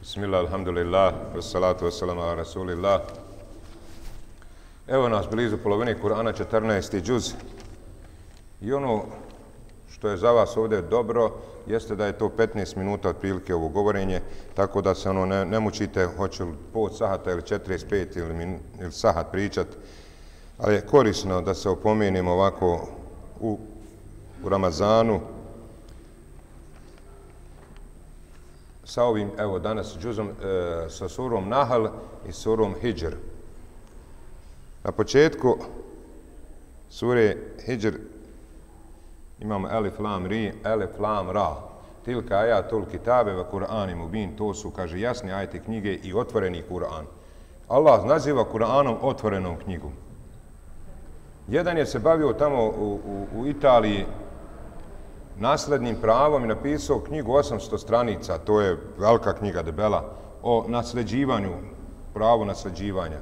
Bismillah, alhamdulillah, wassalatu wassalamu ala rasulillah. Evo nas blizu polovine Kur'ana, 14. džuz. I ono što je za vas ovdje dobro, jeste da je to 15 minuta otprilike ovo govorenje, tako da se ono ne, ne mučite, hoće li pol sahata ili 45 ili, min, ili sahat pričat, ali je korisno da se opomenimo ovako u, u Ramazanu, sa ovim, evo danas džuzom, e, sa surom Nahal i surom Hidžr. Na početku sure Hidžr imamo Elif Lam Ri, Elif Lam Ra. Tilka ajatul kitabe va Kur'an i Mubin, to su, kaže, jasni ajete knjige i otvoreni Kur'an. Allah naziva Kur'anom otvorenom knjigom. Jedan je se bavio tamo u, u, u Italiji, naslednim pravom i napisao knjigu 800 stranica, to je velika knjiga debela, o nasljeđivanju, pravu nasljeđivanja.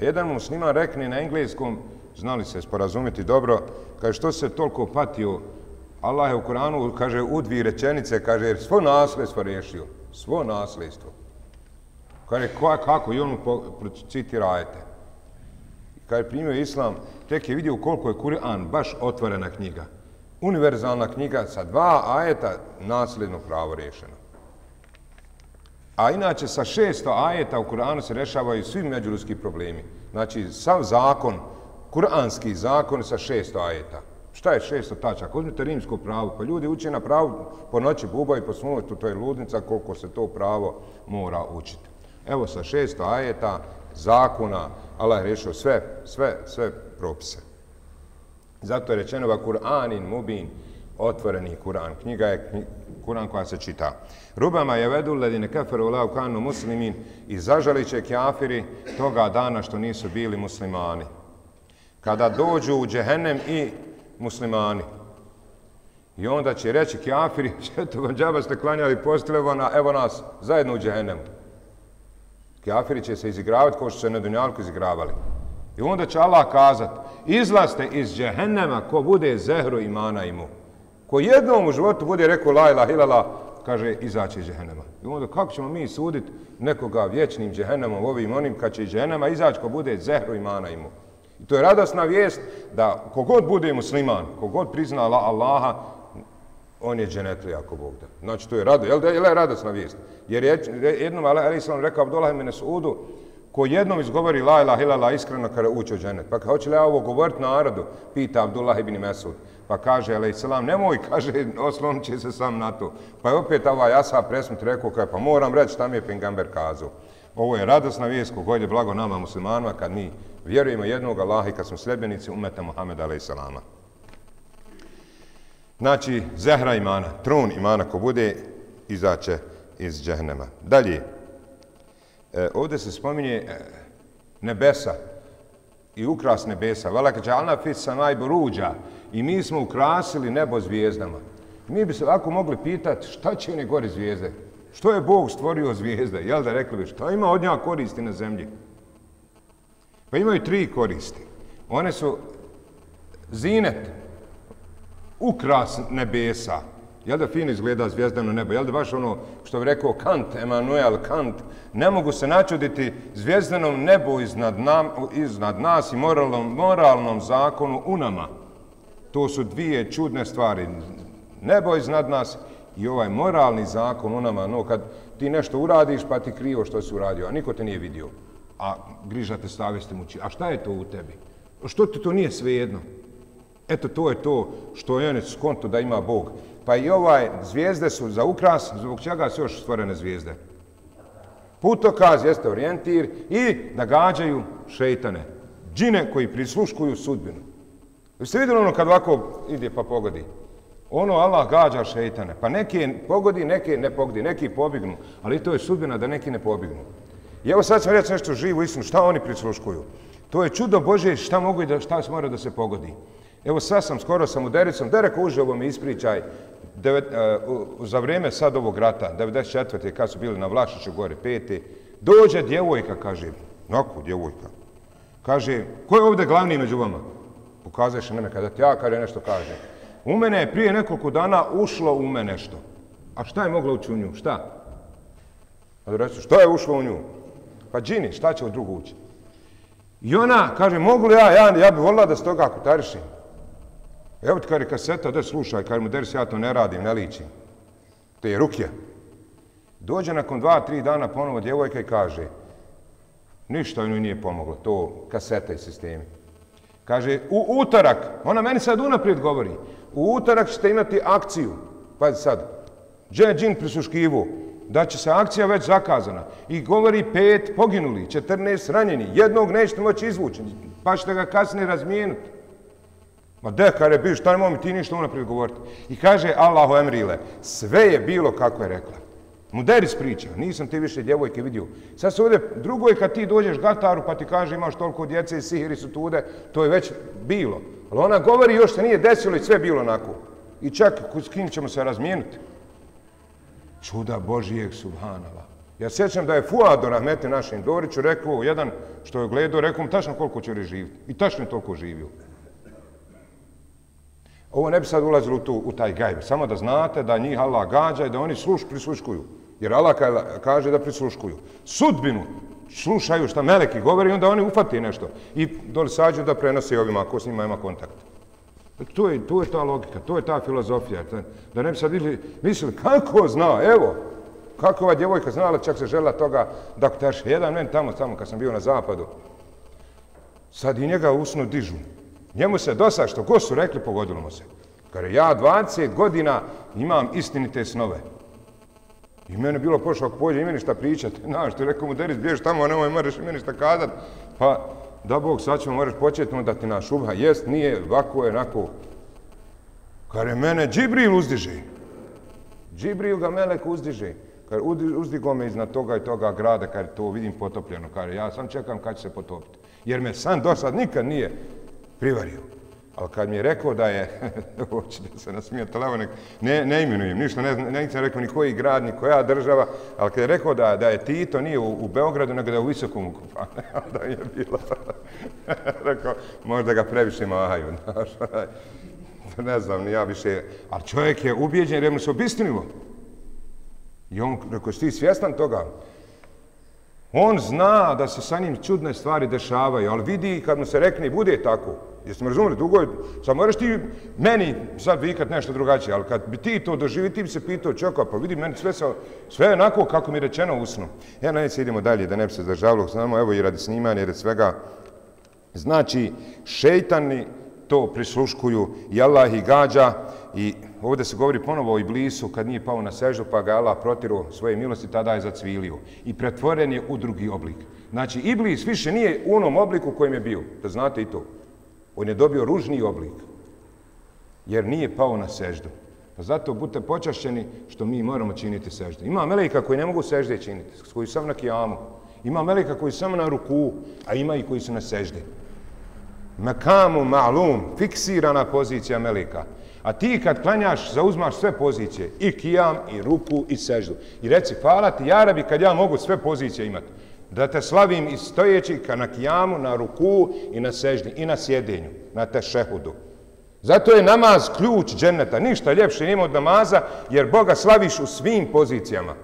A jedan musliman rekne na engleskom, znali se sporazumiti dobro, kaže što se toliko patio, Allah je u Koranu, kaže u dvije rečenice, kaže jer svo nasljedstvo rješio, svo nasljedstvo. Kaže kako i on mu citira ajete. Kaže primio islam, tek je vidio koliko je Kur'an baš otvorena knjiga univerzalna knjiga sa dva ajeta nasljedno pravo rješeno. A inače sa 600 ajeta u Kur'anu se rešavaju svi međuljudski problemi. Znači, sav zakon, kuranski zakon sa 600 ajeta. Šta je 600 tačaka? Uzmite rimsko pravo, pa ljudi uče na pravo po noći buba i po smunotu, to je ludnica koliko se to pravo mora učiti. Evo sa 600 ajeta zakona, Allah je rešio sve, sve, sve propise. Zato je rečeno va Kur'anin mubin, otvoreni Kur'an. Knjiga je Kur'an koja se čita. Rubama je vedu ledine keferu lau kanu muslimin i zažali će kjafiri toga dana što nisu bili muslimani. Kada dođu u džehennem i muslimani. I onda će reći kjafiri, što vam džaba ste klanjali postile, evo nas, zajedno u džehennemu. Kjafiri će se izigravati kao što se na Dunjalku izigravali. I onda će Allah kazat, izlaste iz džehennema ko bude zehru imana imu. Ko jednom u životu bude rekao la ilah ilala, kaže izaći iz džehennema. I onda kako ćemo mi suditi nekoga vječnim džehennemom ovim onim kad će iz džehennema izaći ko bude zehru imana imu. I to je radosna vijest da kogod bude musliman, kogod prizna Allaha, on je dženetli ako Bog da. Znači to je rado, jel, jel je radosna vijest? Jer je jednom Ali Islam rekao Abdullah ibn Sudu, ko jednom izgovori la ilaha ilala iskreno kada uče u dženet. Pa hoće li ja ovo govoriti narodu? Pita Abdullah ibn Mesud. Pa kaže, alaih salam, nemoj, kaže, oslonit će se sam na to. Pa je opet ovaj Asa presmut rekao, kaže, pa moram reći šta mi je Pingamber kazao. Ovo je radosna vijest kogod je blago nama muslimanima kad mi vjerujemo jednog Allaha i kad smo sljedbenici umeta Muhammeda alaih salama. Znači, zehra imana, trun imana ko bude, izaće iz džehnema. Dalje, E, ovdje se spominje e, nebesa i ukras nebesa. Velaka će Alna Fisa najboruđa i mi smo ukrasili nebo zvijezdama. Mi bi se ovako mogli pitati šta će one gore zvijezde? Što je Bog stvorio zvijezde? Jel da rekli bi šta ima od njega koristi na zemlji? Pa imaju tri koristi. One su zinet, ukras nebesa, Jel da fino izgleda zvijezdano nebo? Jel da baš ono što bi rekao Kant, Emanuel Kant, ne mogu se načuditi zvijezdanom nebu iznad, nam, iznad nas i moralnom, moralnom zakonu u nama. To su dvije čudne stvari. Nebo iznad nas i ovaj moralni zakon u nama. No, kad ti nešto uradiš, pa ti krivo što si uradio, a niko te nije vidio. A grižate savjesti muči. A šta je to u tebi? Što ti to nije svejedno? Eto, to je to što je on skonto da ima Bog. Pa i ovaj zvijezde su za ukras, zbog čega su još stvorene zvijezde? Putokaz jeste orijentir i nagađaju šeitane, džine koji prisluškuju sudbinu. Vi ste vidjeli ono kad ovako ide pa pogodi? Ono Allah gađa šeitane, pa neki pogodi, neki ne pogodi, neki pobignu, ali to je sudbina da neki ne pobignu. I evo sad ću reći nešto živo istinu, šta oni prisluškuju? To je čudo Bože šta mogu i da, šta se mora da se pogodi. Evo sad sam, skoro sam u Dericom, Derek uže ovo mi ispričaj, devet, uh, za vrijeme sad ovog rata, 94. kad su bili na Vlašiću gore, pete, dođe djevojka, kaže, nako djevojka, kaže, ko je ovdje glavni među vama? Pokazuješ na mene kada ti ja kada nešto kaže. U mene je prije nekoliko dana ušlo u mene nešto. A šta je moglo ući u nju? Šta? A da reći, šta je ušlo u nju? Pa džini, šta će u drugu ući? I ona kaže, mogu li ja, ja, ja bi volila da se toga kutarišim. Evo ti kaže kaseta, da slušaj, kaže mu Ders, ja to ne radim, ne ličim. Te je rukja. Dođe nakon dva, tri dana ponovo djevojka i kaže, ništa joj nije pomoglo, to kaseta i sistemi. Kaže, u utorak, ona meni sad unaprijed govori, u utorak ćete imati akciju, pazi sad, dže džin prisuškivu, da će se akcija već zakazana i govori pet poginuli, 14 ranjeni, jednog nećete moći izvući, pa ćete ga kasnije razmijenuti. Ma de, kare, biš, šta nemoj mi ti ništa unaprijed govoriti. I kaže Allahu Emrile, sve je bilo kako je rekla. Muderis priča, nisam ti više djevojke vidio. Sad se ovdje, drugo je kad ti dođeš gataru pa ti kaže imaš toliko djece i sihiri su tude, to je već bilo. Ali ona govori još se nije desilo i sve bilo onako. I čak s kim ćemo se razmijenuti. Čuda Božijeg subhanala. Ja sjećam da je Fuado Rahmeti našem Doriću rekao, jedan što je gledao, rekao mu tačno koliko će živjeti. I tačno je toliko živio. Ovo ne bi sad ulazilo u, tu, u taj gajb. Samo da znate da njih Allah gađa i da oni sluš, prisluškuju. Jer Allah kaže da prisluškuju. Sudbinu slušaju šta meleki govori onda oni ufati nešto. I doli sađu da prenose ovima ako s njima ima kontakt. To je, to je ta logika, to je ta filozofija. Da ne bi sad ili mislili kako zna, evo, kako ova djevojka znala, čak se žela toga da kutaš jedan men tamo, tamo kad sam bio na zapadu. Sad i njega usnu dižu. Njemu se dosta što ko su rekli, pogodilo mu se. Kare, ja 20 godina imam istinite snove. I mene bilo pošao ako pođe i meni šta pričati. Znaš, ti rekao mu, Deris, biješ tamo, nemoj moraš i meni šta kazat. Pa, da Bog, sad ćemo moraš početi da ti naš ubha jest, nije, ovako je, onako. Kare, mene Džibril uzdiže. Džibril ga melek uzdiže. Kare, uzdigo me iznad toga i toga grada, kare, to vidim potopljeno. Kare, ja sam čekam kad će se potopiti. Jer me san do sad nikad nije privario. Ali kad mi je rekao da je, hoće da se nasmije televo, ne, ne imenujem ništa, ne, ne nisam rekao ni koji grad, ni koja država, ali kad je rekao da, da je Tito nije u, u Beogradu, nego da je u Visokom, pa da je bilo. rekao, možda ga previše mahaju, znaš, ne znam, ni ja više, ali čovjek je ubijeđen jer je mu se obistinilo. I on, rekao, si ti svjestan toga? On zna da se sa njim čudne stvari dešavaju, ali vidi kad mu se rekne, bude tako. Jeste me razumeli? Dugo je, sad moraš ti meni sad vikat nešto drugačije, ali kad bi ti to doživi, ti bi se pitao čovjeka, pa vidi meni sve, sa, sve onako kako mi je rečeno usno. snu. na se idemo dalje, da ne bi se zdržavalo, znamo, evo i radi snimanja, radi svega. Znači, šeitani to prisluškuju i Allah ih gađa i ovdje se govori ponovo o Iblisu kad nije pao na sežu pa ga Allah protiru svoje milosti, tada je zacvilio i pretvoren je u drugi oblik. Znači, Iblis više nije u onom obliku kojem je bio, da znate i to. On je dobio ružni oblik, jer nije pao na seždu. Pa zato budite počašćeni što mi moramo činiti sežde. Ima meleka koji ne mogu sežde činiti, koji sam na kijamu. Ima meleka koji samo na ruku, a ima i koji su na sežde. Mekamu ma'lum, fiksirana pozicija meleka. A ti kad klanjaš, zauzmaš sve pozicije, i kijam, i ruku, i seždu. I reci, hvala ti, jarabi, kad ja mogu sve pozicije imati da te slavim i stojeći ka na kijamu, na ruku i na sežnji i na sjedenju, na te šehudu. Zato je namaz ključ dženeta. Ništa ljepše nima od namaza, jer Boga slaviš u svim pozicijama.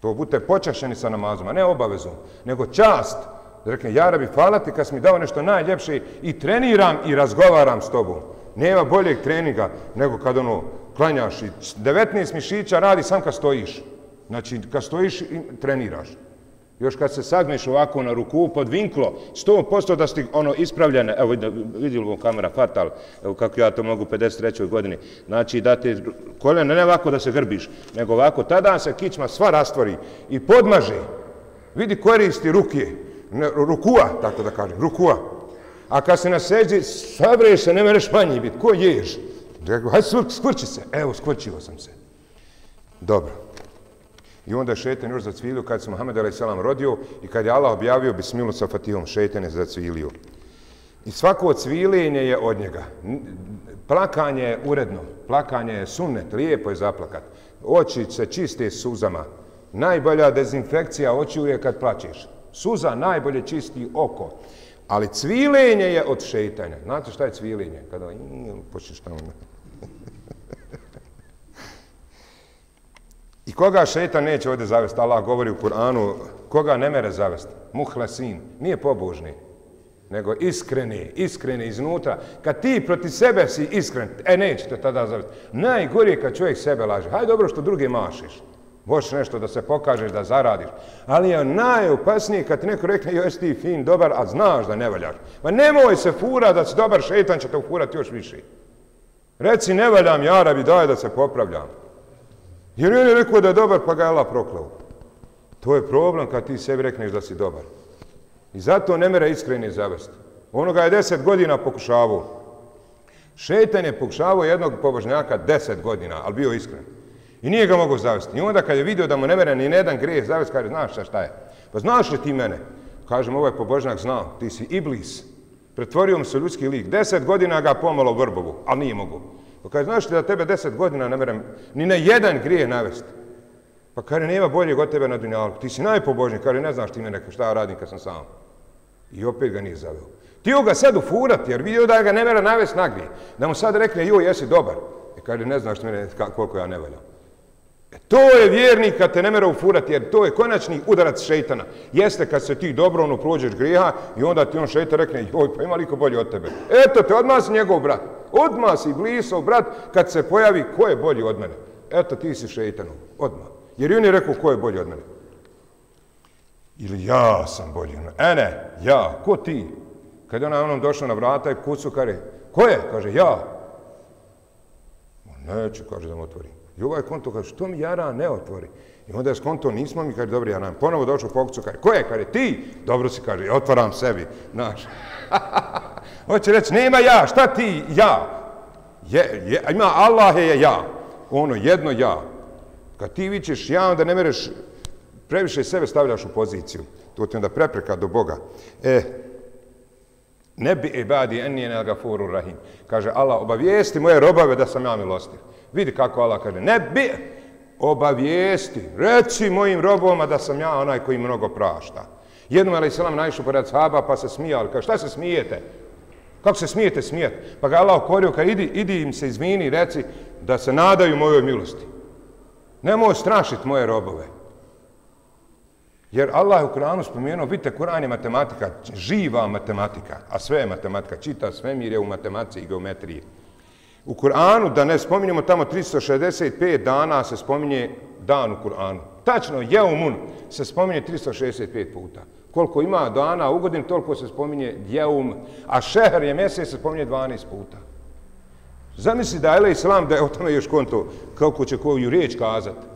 To budete počašeni sa namazom, a ne obavezom, nego čast. Da rekne, ja rabi, hvala ti kad mi dao nešto najljepše i treniram i razgovaram s tobom. Nema boljeg treninga nego kad ono klanjaš i 19 mišića radi sam kad stojiš. Znači, kad stojiš i treniraš. Još kad se sagneš ovako na ruku pod vinklo, sto posto da ste ono ispravljene, evo vidjeli vam kamera fatal, evo kako ja to mogu u 53. godini, znači da te koljene ne ovako da se grbiš, nego ovako, tada se kičma sva rastvori i podmaže, vidi koristi ruke, ne, rukua, tako da kažem, rukua. A kad se naseđi, sabreš se, ne mereš manji biti, ko ješ? Rekao, hajde skvrči se, evo, skvrčio sam se. Dobro. I onda šetan još zacvilio kad se Muhammed a.s. rodio i kad je Allah objavio bismilu sa Fatihom, šetan je zacvilio. I svako cviljenje je od njega. Plakanje je uredno, plakanje je sunnet, lijepo je zaplakat. Oči se čiste suzama. Najbolja dezinfekcija očiju je kad plaćeš. Suza najbolje čisti oko. Ali cvilenje je od šeitanja. Znate šta je cvilenje? Kada počneš tamo... I koga šetan neće ovdje zavesti? Allah govori u Kur'anu, koga ne mere zavesti? Muhlasin, nije pobožni, nego iskreni, iskreni iznutra. Kad ti proti sebe si iskren, e neće te tada zavesti. Najgorije kad čovjek sebe laže. Hajde dobro što drugi mašiš. Boš nešto da se pokažeš, da zaradiš. Ali je najopasnije kad ti neko rekne, joj, ti fin, dobar, a znaš da ne valjaš. Ma nemoj se fura da si dobar, šetan će te ufurati još više. Reci, ne valjam, ja bi daje da se popravljam. Jer on je rekao da je dobar, pa ga je Allah proklao. To je problem kad ti sebi rekneš da si dobar. I zato ne mera iskreni zavesti. Ono ga je deset godina pokušavao. Šetan je pokušavao jednog pobožnjaka deset godina, ali bio iskren. I nije ga mogao zavesti. I onda kad je vidio da mu ne mera ni jedan grijeh zavest, kaže, znaš šta, šta je? Pa znaš li ti mene? Kažem, ovaj pobožnjak znao, ti si iblis. Pretvorio mu se ljudski lik. Deset godina ga pomalo vrbovu, ali nije mogu. Pa kaže, znaš li da tebe deset godina ne merem ni na jedan grije navesti? Pa kaže, nema boljeg od tebe na dunjalku. Ti si najpobožniji. Kaže, ne znaš ti mene šta radim kad sam sam. I opet ga nije zaveo. Tio ga sad ufurati, jer vidio da ga ne mera navesti na grije. Da mu sad rekne, joj, jesi dobar. E kaže, ne znaš ti mene koliko ja ne valjam. E, to je vjernik kad te ne mera ufurati, jer to je konačni udarac šeitana. Jeste kad se ti dobro ono prođeš grijeha i onda ti on šeitan rekne, joj, pa ima liko bolje od tebe. Eto te, odmah si njegov brat. Odma si blisao, brat kad se pojavi ko je bolji od mene. Eto ti si šeitanov, odma. Jer on je rekao ko je bolji od mene. Ili ja sam bolji od mene. E ne, ja, ko ti? Kad je ona onom došla na vrata i kucu, kare, ko je? Kaže, ja. Neće, kaže, da mu otvorim. I ovaj konto kaže, što mi jara ne otvori? I onda je skonto, nismo mi, kaže, dobro, ja nam ponovo došao u pokucu, kaže, ko je? Kaže, ti? Dobro si, kaže, otvaram sebi, znaš. Hoće reći, nema ja, šta ti, ja? Je, je, ima Allah je ja, ono, jedno ja. Kad ti vićeš ja, onda ne mereš, previše sebe stavljaš u poziciju. To ti onda prepreka do Boga. E, ne bi ibadi enije ne gafuru rahim. Kaže Allah, obavijesti moje robave da sam ja milostiv. Vidi kako Allah kaže, ne bi obavijesti, reci mojim robovima da sam ja onaj koji mnogo prašta. Jednom ali selam naišao pored sahaba pa se smijali. Kaže, šta se smijete? Kako se smijete smijeti? Pa ga Allah okorio, kad idi, idi im se izvini reci da se nadaju mojoj milosti. Nemoj strašiti moje robove. Jer Allah je u Kur'anu spomenuo, vidite, Kur'an je matematika, živa matematika, a sve je matematika, čita svemir je u matematici i geometriji. U Kur'anu, da ne spominjemo tamo 365 dana, se spominje dan u Kur'anu. Tačno, jeumun se spominje 365 puta. Koliko ima dana u godinu, toliko se spominje djeum, a šehr je mjesec se spominje 12 puta. Zamisli da je Islam, da je o tome još konto, kako će koju riječ kazati.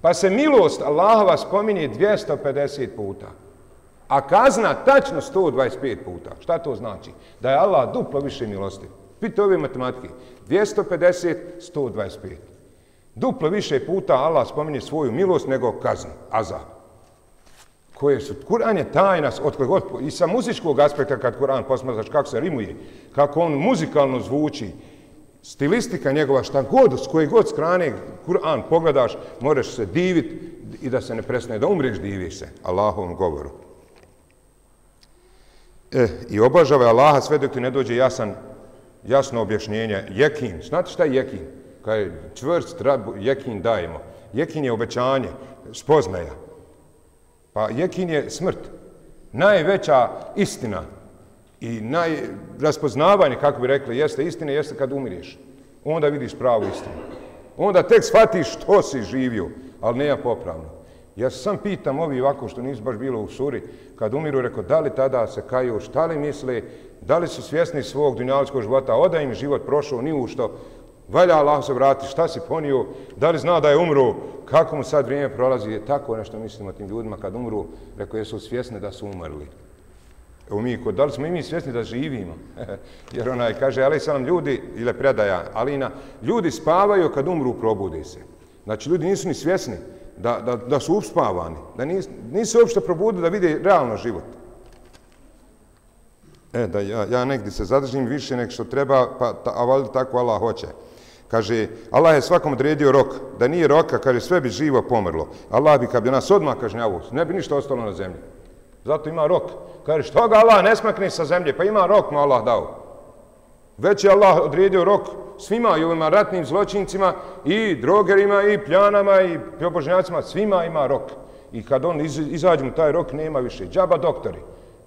Pa se milost Allahova spominje 250 puta. A kazna tačno 125 puta. Šta to znači? Da je Allah duplo više milosti. Pite ove matematike. 250, 125. Duplo više puta Allah spominje svoju milost nego kaznu, azab. Koje su, Kur'an je tajna, od god, i sa muzičkog aspekta kad Kur'an posmatraš kako se rimuje, kako on muzikalno zvuči, stilistika njegova, šta god, s koje god skrane Kur'an pogledaš, moraš se divit i da se ne presne, da umreš, diviš se Allahovom govoru. E, I obožava Allaha sve dok ti ne dođe jasan, jasno objašnjenje. Jekin, znate šta je jekin? Kaj čvrst, rabu, jekin dajemo. Jekin je obećanje, spoznaja. Pa jekin je smrt. Najveća istina i najraspoznavanje, kako bi rekli, jeste istina, jeste kad umiriš. Onda vidiš pravu istinu. Onda tek shvatiš što si živio, ali ne ja popravno. Ja sam pitam ovi ovako što nisu baš bilo u suri, kad umiru, rekao, da li tada se kaju, šta li misle, da li su svjesni svog dunjaličkog života, oda im život prošao, ni u što, valja Allah se vrati, šta si ponio, da li zna da je umro, kako mu sad vrijeme prolazi, je tako nešto mislimo tim ljudima kad umru, rekao, jesu svjesni da su umrli. Evo mi, da li smo i mi svjesni da živimo? Jer onaj kaže, ali sam ljudi, ili predaja Alina, ljudi spavaju kad umru, probude se. Znači, ljudi nisu ni svjesni da, da, da su uspavani, da nisu, nisu uopšte probudili da vide realno život. E, da ja, ja negdje se zadržim više nek što treba, pa ta, a valjda tako Allah hoće. Kaže, Allah je svakom odredio rok, da nije roka, kaže, sve bi živo pomrlo. Allah bi, kad bi nas odmah kažnjavao, ne bi ništa ostalo na zemlji. Zato ima rok. Kaže, što ga Allah ne smakne sa zemlje? Pa ima rok mu Allah dao. Već je Allah odredio rok svima i ovima ratnim zločincima i drogerima i pljanama i pobožnjacima. svima ima rok. I kad on iz, izađe mu taj rok, nema više. Džaba doktori,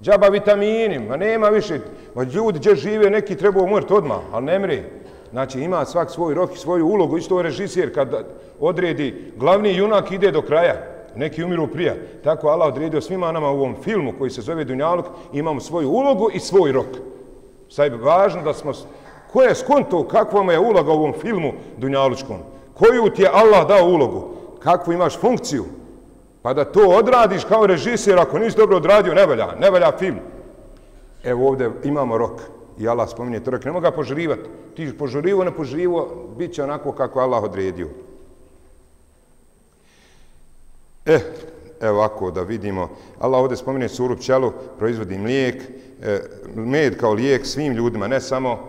džaba vitamini, ma nema više. Ma ljudi gdje žive, neki treba umrti odmah, ali ne mri. Znači ima svak svoj rok i svoju ulogu. Isto je režisir kad odredi glavni junak ide do kraja. Neki umiru prija. Tako Allah odredio svima nama u ovom filmu koji se zove Dunjaluk. Imamo svoju ulogu i svoj rok. Sad je važno da smo... Ko je skonto kakva je uloga u ovom filmu Dunjalučkom? Koju ti je Allah dao ulogu? Kakvu imaš funkciju? Pa da to odradiš kao režisir, ako nisi dobro odradio, ne valja, ne valja film. Evo ovdje imamo rok. I Allah spominje to rekao, Ne ga požrivati. Ti požrivo, ne požrivo, bit će onako kako Allah odredio. E, evo ovako da vidimo. Allah ovdje spominje suru pčelu, proizvodi mlijek, eh, med kao lijek svim ljudima, ne samo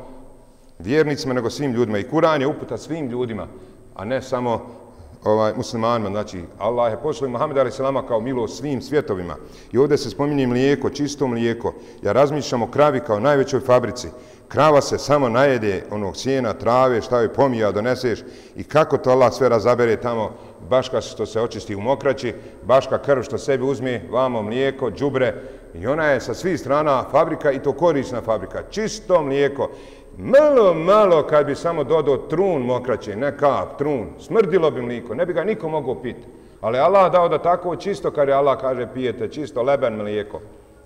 vjernicima, nego svim ljudima. I Kur'an je uputa svim ljudima, a ne samo ovaj, muslimanima. Znači, Allah je poslao Muhammed a.s. kao milo svim svjetovima. I ovdje se spominje mlijeko, čisto mlijeko. Ja razmišljam o kravi kao najvećoj fabrici. Krava se samo najede onog sjena, trave, šta joj pomija, doneseš i kako to Allah sve razabere tamo, baška što se očisti u mokraći, baška krv što sebi uzme, vamo mlijeko, džubre i ona je sa svih strana fabrika i to korisna fabrika. Čisto mlijeko. Malo, malo kad bi samo dodao trun mokraće, ne kap, trun, smrdilo bi mliko, ne bi ga niko mogao piti. Ali Allah dao da tako čisto, kad je Allah kaže pijete čisto leben mlijeko.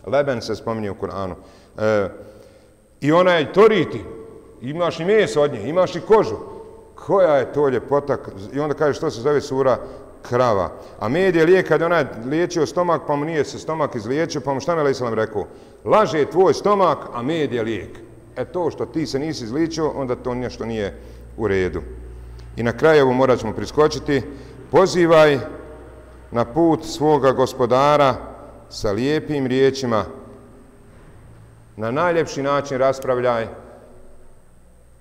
Leben se spominje u Kur'anu. E, I ona je toriti, imaš i meso od nje, imaš i kožu. Koja je to ljepota? I onda kaže što se zove sura krava. A med je lijek kad ona je liječio stomak, pa mu nije se stomak izliječio, pa mu šta me Islam rekao? Laže tvoj stomak, a med je lijek e to što ti se nisi izličio, onda to nešto nije u redu. I na kraju ovo morat ćemo priskočiti. Pozivaj na put svoga gospodara sa lijepim riječima. Na najljepši način raspravljaj.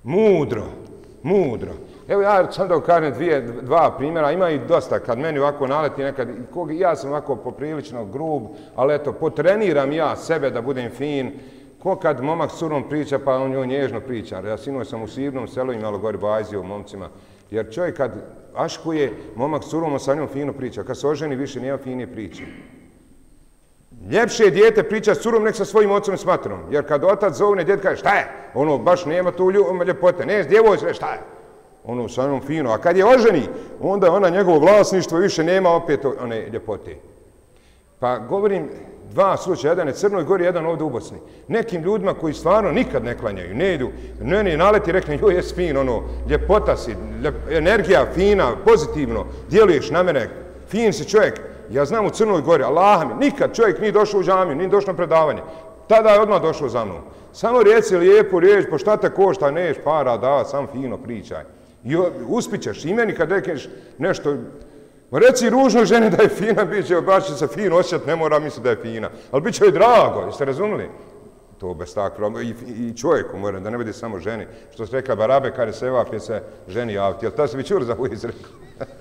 Mudro, mudro. Evo ja sam da ukažem dvije, dva primjera, ima i dosta, kad meni ovako naleti nekad, kog, ja sam ovako poprilično grub, ali eto, potreniram ja sebe da budem fin, Ko kad momak s curom priča, pa on joj nježno priča. Ja sinuo sam u sivnom selu i malo gori bajzio momcima. Jer čovjek kad aškuje, momak s curom, sa njom fino priča. Kad se oženi, više nema fine priče. Ljepše je dijete priča s curom nek sa svojim ocom i smatrom. Jer kad otac zovne, djed kaže, šta je? Ono, baš nema tu um, ljepote. Ne, djevoj sve, šta je? Ono, sa njom fino. A kad je oženi, onda ona njegovo vlasništvo više nema opet one ljepote. Pa govorim, dva slučaja, jedan je Crnoj gori, jedan ovdje u Bosni. Nekim ljudima koji stvarno nikad ne klanjaju, ne idu, ne ne naleti, rekne, joj, jes fin, ono, ljepota si, ljep, energija fina, pozitivno, djeluješ na mene, fin si čovjek. Ja znam u Crnoj gori, Allah mi, nikad čovjek nije došao u džamiju, nije došao na predavanje. Tada je odmah došao za mnom. Samo reci lijepo riječ, po šta te košta, neš para, da, sam fino pričaj. I uspićeš, i meni kad rekneš nešto, reci ružnoj ženi da je fina, bit će, baš će se fino osjet, ne mora misliti da je fina. Ali bit će joj drago, jeste razumili? To bez takva, i, i čovjeku mora, da ne bude samo ženi. Što se rekla Barabe, kada se evapje se ženi javiti. Jel ta se bi čur za uviz rekao?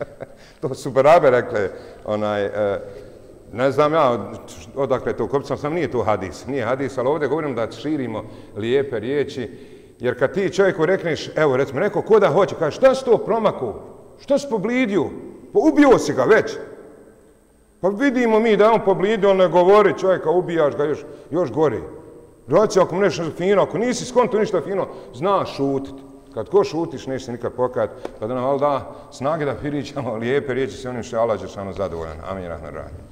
to su Barabe rekle, onaj, e, ne znam ja odakle to, kopcam, sam, nije to hadis, nije hadis, ali ovdje govorim da širimo lijepe riječi, jer kad ti čovjeku rekneš, evo recimo, neko ko da hoće, kaže, šta si to promakao? Šta si poblidio? Pa ubio si ga već. Pa vidimo mi da on poblidio, on ne govori čovjeka, ubijaš ga još, još gori. Roci, ako mu nešto fino, ako nisi skonto ništa fino, znaš šutit. Kad ko šutiš, neće se nikad pokajati. Pa da nam da snage da pričamo lijepe riječi se onim što je Allah Đeršanu zadovoljan. Amin, rahman, rahman.